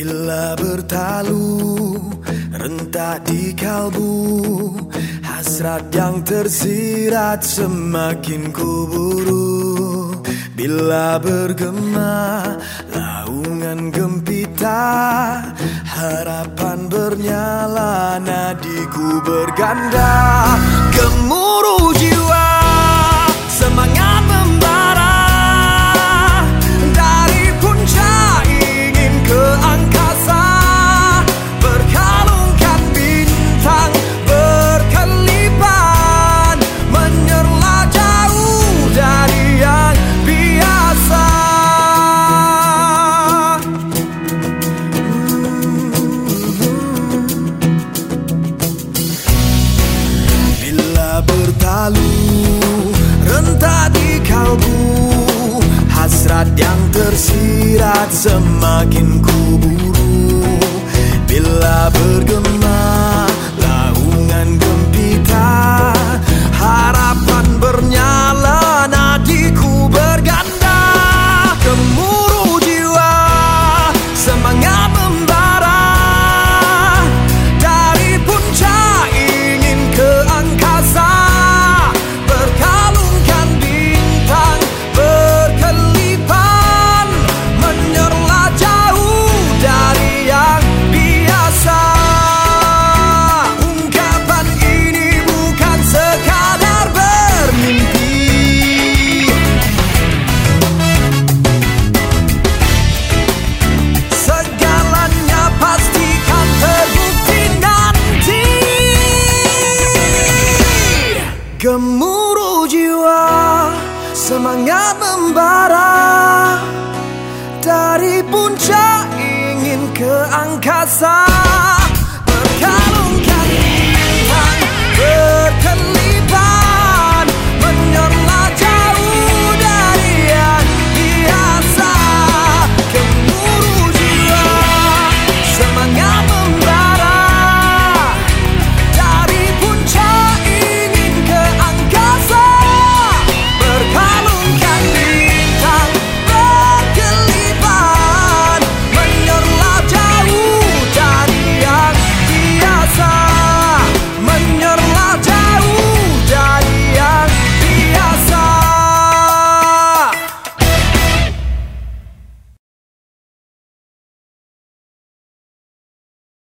Bila bertalu rentak di kalbu Hasrat yang tersirat semakin kuburu. Bila bergema laungan gempita Harapan bernyala nadiku berganda. Gemuruh jiwa bertalu rentak di kalbu Hasrat yang tersirat semakin bergema Gemuruh jiwa Semangat membara. Dari puncak ingin ke angkasa.